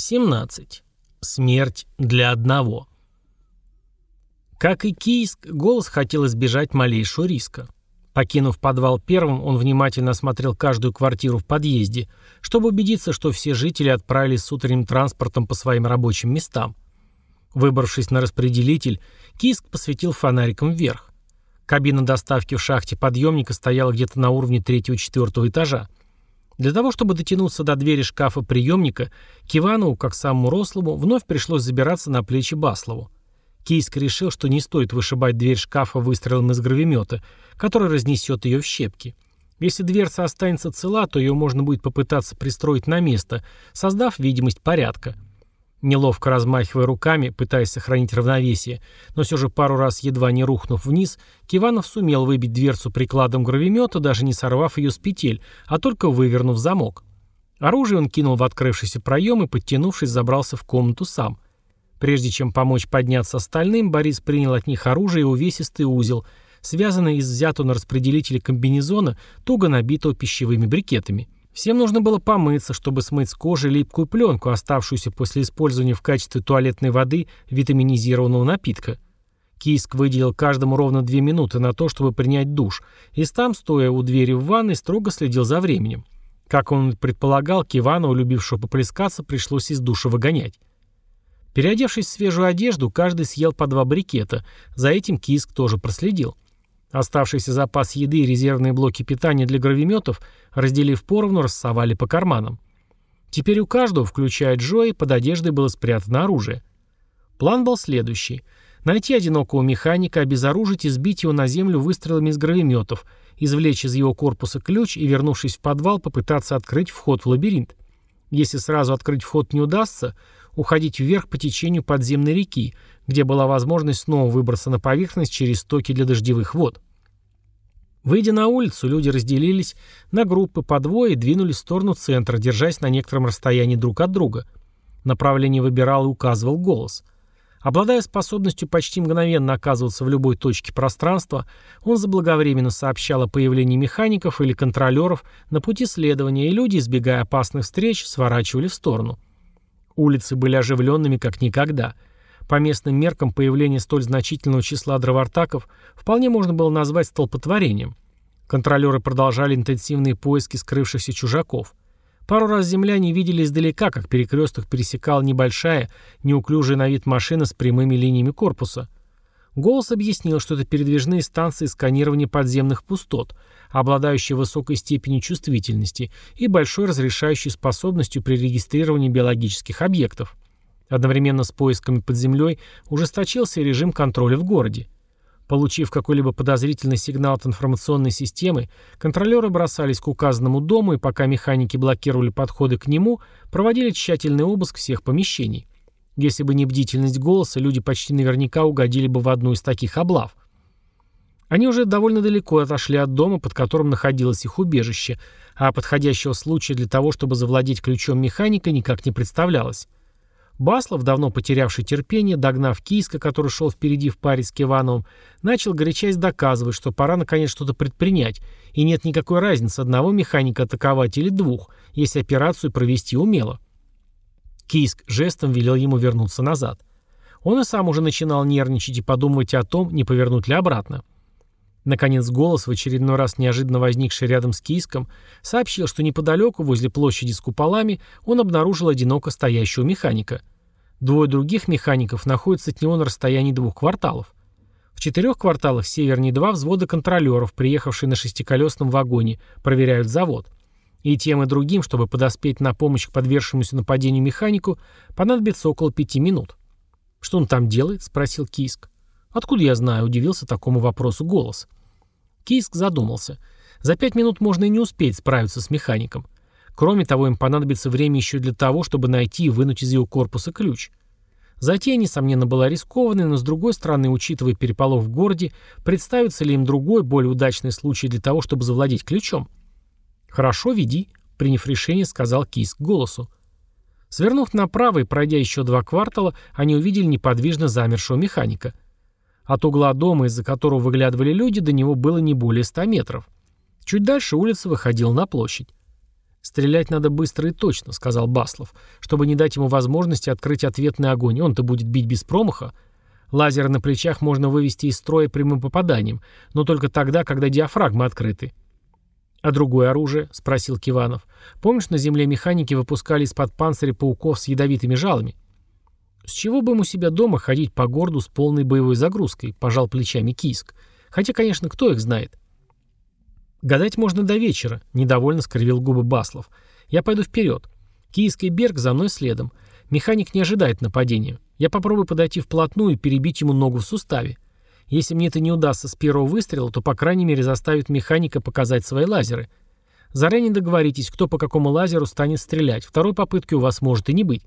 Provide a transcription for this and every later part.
17. Смерть для одного. Как и Кийск, голос хотел избежать малейшего риска. Покинув подвал первым, он внимательно осмотрел каждую квартиру в подъезде, чтобы убедиться, что все жители отправились с утренним транспортом по своим рабочим местам. Выбравшись на распределитель, Кийск посветил фонариком вверх. Кабина доставки в шахте подъемника стояла где-то на уровне третьего-четвертого этажа. Для того, чтобы дотянуться до двери шкафа приемника, Киванову, как самому рослому, вновь пришлось забираться на плечи Баслову. Кийск решил, что не стоит вышибать дверь шкафа выстрелом из гравимета, который разнесет ее в щепки. Если дверца останется цела, то ее можно будет попытаться пристроить на место, создав видимость порядка – Неловко размахивая руками, пытаясь сохранить равновесие, но все же пару раз едва не рухнув вниз, Киванов сумел выбить дверцу прикладом гравимета, даже не сорвав ее с петель, а только вывернув замок. Оружие он кинул в открывшийся проем и, подтянувшись, забрался в комнату сам. Прежде чем помочь подняться остальным, Борис принял от них оружие и увесистый узел, связанный из взятого на распределителе комбинезона, туго набитого пищевыми брикетами. Всем нужно было помыться, чтобы смыть с кожи липкую пленку, оставшуюся после использования в качестве туалетной воды витаминизированного напитка. Киск выделил каждому ровно две минуты на то, чтобы принять душ, и там, стоя у двери в ванной, строго следил за временем. Как он предполагал, Кивану, любившего поплескаться, пришлось из душа выгонять. Переодевшись в свежую одежду, каждый съел по два брикета. За этим Киск тоже проследил. Оставшийся запас еды и резервные блоки питания для гравиметов, разделив поровну, рассовали по карманам. Теперь у каждого, включая Джои, под одеждой было спрятано оружие. План был следующий. Найти одинокого механика, обезоружить и сбить его на землю выстрелами из гравиметов, извлечь из его корпуса ключ и, вернувшись в подвал, попытаться открыть вход в лабиринт. Если сразу открыть вход не удастся, уходить вверх по течению подземной реки, где была возможность снова выбраться на поверхность через стоки для дождевых вод. Выйдя на улицу, люди разделились на группы по двое и двинулись в сторону центра, держась на некотором расстоянии друг от друга. Направление выбирал и указывал голос. Обладая способностью почти мгновенно оказываться в любой точке пространства, он заблаговременно сообщал о появлении механиков или контролеров на пути следования, и люди, избегая опасных встреч, сворачивали в сторону. Улицы были оживленными как никогда – по местным меркам появление столь значительного числа дровартаков вполне можно было назвать столпотворением. Контролеры продолжали интенсивные поиски скрывшихся чужаков. Пару раз земляне видели издалека, как перекресток пересекал небольшая, неуклюжая на вид машина с прямыми линиями корпуса. Голос объяснил, что это передвижные станции сканирования подземных пустот, обладающие высокой степенью чувствительности и большой разрешающей способностью при регистрировании биологических объектов. Одновременно с поисками под землей ужесточился режим контроля в городе. Получив какой-либо подозрительный сигнал от информационной системы, контролеры бросались к указанному дому и пока механики блокировали подходы к нему, проводили тщательный обыск всех помещений. Если бы не бдительность голоса, люди почти наверняка угодили бы в одну из таких облав. Они уже довольно далеко отошли от дома, под которым находилось их убежище, а подходящего случая для того, чтобы завладеть ключом механика, никак не представлялось. Баслов, давно потерявший терпение, догнав Кийска, который шел впереди в паре с Кивановым, начал горячаясь доказывать, что пора наконец что-то предпринять, и нет никакой разницы, одного механика атаковать или двух, если операцию провести умело. Кийск жестом велел ему вернуться назад. Он и сам уже начинал нервничать и подумывать о том, не повернуть ли обратно. Наконец голос, в очередной раз неожиданно возникший рядом с Кийском, сообщил, что неподалеку, возле площади с куполами, он обнаружил одиноко стоящего механика – Двое других механиков находятся от него на расстоянии двух кварталов. В четырех кварталах севернее два взвода контролеров, приехавшие на шестиколесном вагоне, проверяют завод. И тем и другим, чтобы подоспеть на помощь к подвергшемуся нападению механику, понадобится около пяти минут. «Что он там делает?» — спросил Киск. «Откуда я знаю?» — удивился такому вопросу голос. Киск задумался. За пять минут можно и не успеть справиться с механиком. Кроме того, им понадобится время еще для того, чтобы найти и вынуть из его корпуса ключ. Затея, несомненно, была рискованной, но с другой стороны, учитывая переполох в городе, представится ли им другой, более удачный случай для того, чтобы завладеть ключом? «Хорошо, веди», — приняв решение, сказал Кис к голосу. Свернув направо и пройдя еще два квартала, они увидели неподвижно замершего механика. От угла дома, из-за которого выглядывали люди, до него было не более ста метров. Чуть дальше улица выходила на площадь. «Стрелять надо быстро и точно», — сказал Баслов, «чтобы не дать ему возможности открыть ответный огонь. Он-то будет бить без промаха. Лазеры на плечах можно вывести из строя прямым попаданием, но только тогда, когда диафрагмы открыты». «А другое оружие?» — спросил Киванов. «Помнишь, на земле механики выпускали из-под панциря пауков с ядовитыми жалами?» «С чего бы ему себя дома ходить по городу с полной боевой загрузкой?» — пожал плечами Кийск. «Хотя, конечно, кто их знает?» «Гадать можно до вечера», — недовольно скривил губы Баслов. «Я пойду вперед. Киевский Берг за мной следом. Механик не ожидает нападения. Я попробую подойти вплотную и перебить ему ногу в суставе. Если мне это не удастся с первого выстрела, то, по крайней мере, заставит механика показать свои лазеры. Заранее договоритесь, кто по какому лазеру станет стрелять. Второй попытки у вас может и не быть.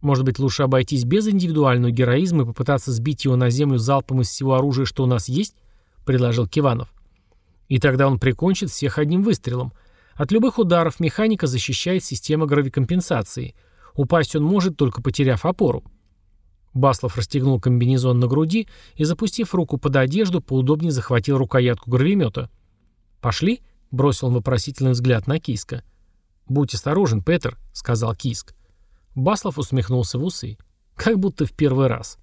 Может быть, лучше обойтись без индивидуального героизма и попытаться сбить его на землю залпом из всего оружия, что у нас есть?» — предложил Киванов. И тогда он прикончит всех одним выстрелом. От любых ударов механика защищает система гравикомпенсации. Упасть он может, только потеряв опору. Баслов расстегнул комбинезон на груди и, запустив руку под одежду, поудобнее захватил рукоятку гравимета. «Пошли?» — бросил он вопросительный взгляд на Киска. «Будь осторожен, Петер», — сказал Киск. Баслов усмехнулся в усы. «Как будто в первый раз».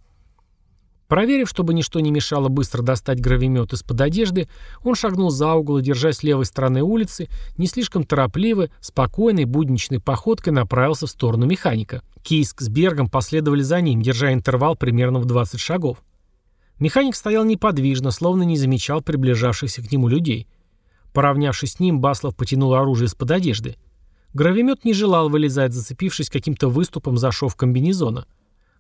Проверив, чтобы ничто не мешало быстро достать гравимет из-под одежды, он шагнул за угол и, держась левой стороны улицы, не слишком торопливо, спокойной, будничной походкой направился в сторону механика. Кийск с Бергом последовали за ним, держа интервал примерно в 20 шагов. Механик стоял неподвижно, словно не замечал приближавшихся к нему людей. Поравнявшись с ним, Баслов потянул оружие из-под одежды. Гравимет не желал вылезать, зацепившись каким-то выступом за шов комбинезона.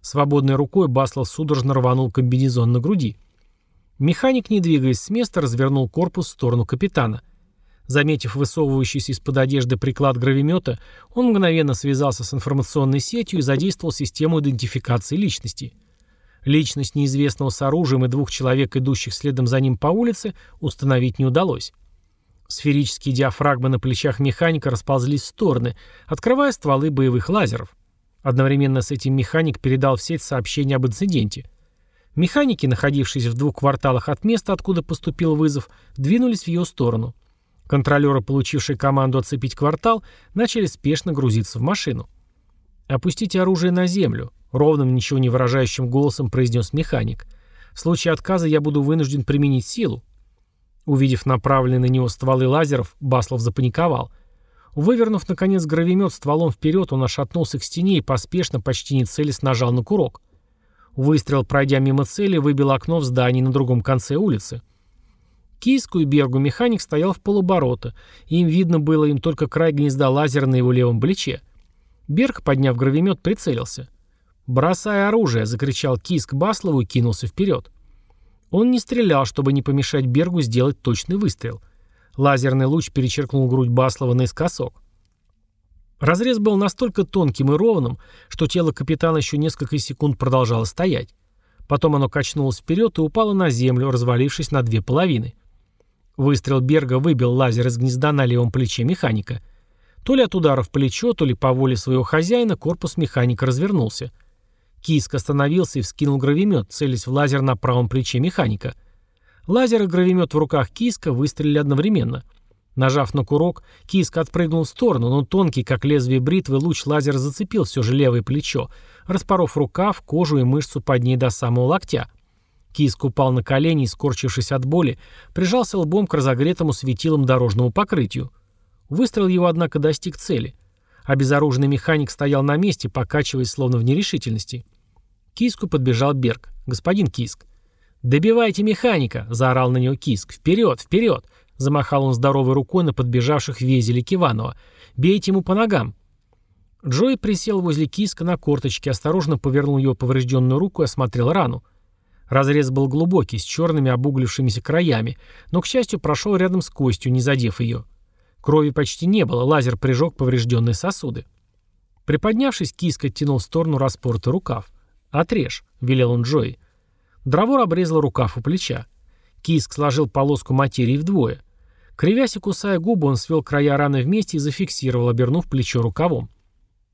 Свободной рукой Баслов судорожно рванул комбинезон на груди. Механик, не двигаясь с места, развернул корпус в сторону капитана. Заметив высовывающийся из-под одежды приклад гравимета, он мгновенно связался с информационной сетью и задействовал систему идентификации личности. Личность неизвестного с оружием и двух человек, идущих следом за ним по улице, установить не удалось. Сферические диафрагмы на плечах механика расползлись в стороны, открывая стволы боевых лазеров. Одновременно с этим механик передал в сеть сообщение об инциденте. Механики, находившиеся в двух кварталах от места, откуда поступил вызов, двинулись в ее сторону. Контролеры, получившие команду оцепить квартал, начали спешно грузиться в машину. «Опустите оружие на землю», — ровным, ничего не выражающим голосом произнес механик. «В случае отказа я буду вынужден применить силу». Увидев направленные на него стволы лазеров, Баслов запаниковал. Вывернув, наконец, гравимет стволом вперед, он ошатнулся к стене и поспешно, почти не целясь, нажал на курок. Выстрел, пройдя мимо цели, выбил окно в здании на другом конце улицы. Киску и Бергу механик стоял в полоборота, и им видно было им только край гнезда лазера на его левом плече. Берг, подняв гравимет, прицелился. «Бросай оружие!» — закричал Киск Баслову и кинулся вперед. Он не стрелял, чтобы не помешать Бергу сделать точный выстрел — Лазерный луч перечеркнул грудь Баслова наискосок. Разрез был настолько тонким и ровным, что тело капитана еще несколько секунд продолжало стоять. Потом оно качнулось вперед и упало на землю, развалившись на две половины. Выстрел Берга выбил лазер из гнезда на левом плече механика. То ли от удара в плечо, то ли по воле своего хозяина корпус механика развернулся. Киск остановился и вскинул гравимет, целясь в лазер на правом плече механика — Лазер и гравимет в руках Киска выстрелили одновременно. Нажав на курок, Киск отпрыгнул в сторону, но тонкий, как лезвие бритвы, луч лазера зацепил все же левое плечо, распоров рукав, кожу и мышцу под ней до самого локтя. Киск упал на колени и, скорчившись от боли, прижался лбом к разогретому светилом дорожному покрытию. Выстрел его, однако, достиг цели. Обезоруженный механик стоял на месте, покачиваясь словно в нерешительности. Киску подбежал Берг. «Господин Киск». «Добивайте механика!» — заорал на него Киск. «Вперед, вперед!» — замахал он здоровой рукой на подбежавших Везеля Киванова. «Бейте ему по ногам!» Джой присел возле Киска на корточке, осторожно повернул его поврежденную руку и осмотрел рану. Разрез был глубокий, с черными обуглившимися краями, но, к счастью, прошел рядом с костью, не задев ее. Крови почти не было, лазер прижег поврежденные сосуды. Приподнявшись, Киск оттянул в сторону распоротый рукав. «Отрежь», — велел он Джои. Дровор обрезал рукав у плеча. Киск сложил полоску материи вдвое. Кривясь и кусая губы, он свел края раны вместе и зафиксировал, обернув плечо рукавом.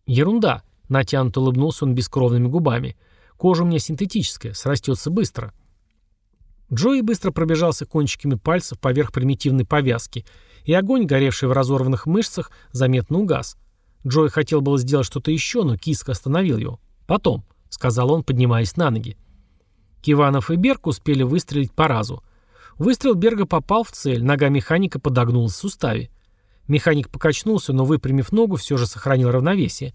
«Ерунда», — натянуто улыбнулся он бескровными губами. «Кожа у меня синтетическая, срастется быстро». Джои быстро пробежался кончиками пальцев поверх примитивной повязки и огонь, горевший в разорванных мышцах, заметно угас. Джой хотел было сделать что-то еще, но киска остановил его. «Потом», — сказал он, поднимаясь на ноги. Киванов и Берг успели выстрелить по разу. Выстрел Берга попал в цель, нога механика подогнулась в суставе. Механик покачнулся, но, выпрямив ногу, все же сохранил равновесие.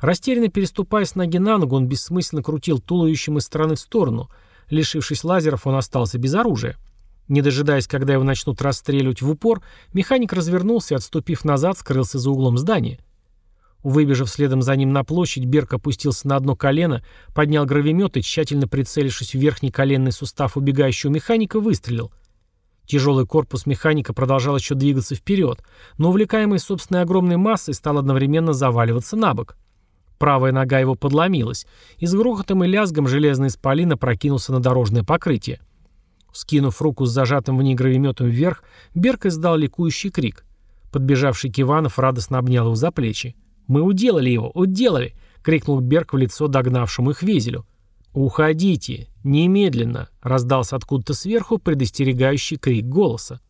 Растерянно переступая с ноги на ногу, он бессмысленно крутил туловищем из стороны в сторону. Лишившись лазеров, он остался без оружия. Не дожидаясь, когда его начнут расстреливать в упор, механик развернулся и, отступив назад, скрылся за углом здания. Выбежав следом за ним на площадь, Берг опустился на одно колено, поднял гравимет и, тщательно прицелившись в верхний коленный сустав убегающего механика, выстрелил. Тяжелый корпус механика продолжал еще двигаться вперед, но, увлекаемый собственной огромной массой, стал одновременно заваливаться на бок. Правая нога его подломилась, и с грохотом и лязгом железный исполин прокинулся на дорожное покрытие. Скинув руку с зажатым в ней гравиметом вверх, Берг издал ликующий крик. Подбежавший Киванов радостно обнял его за плечи. «Мы уделали его, уделали!» — крикнул Берг в лицо догнавшему их Везелю. «Уходите! Немедленно!» — раздался откуда-то сверху предостерегающий крик голоса.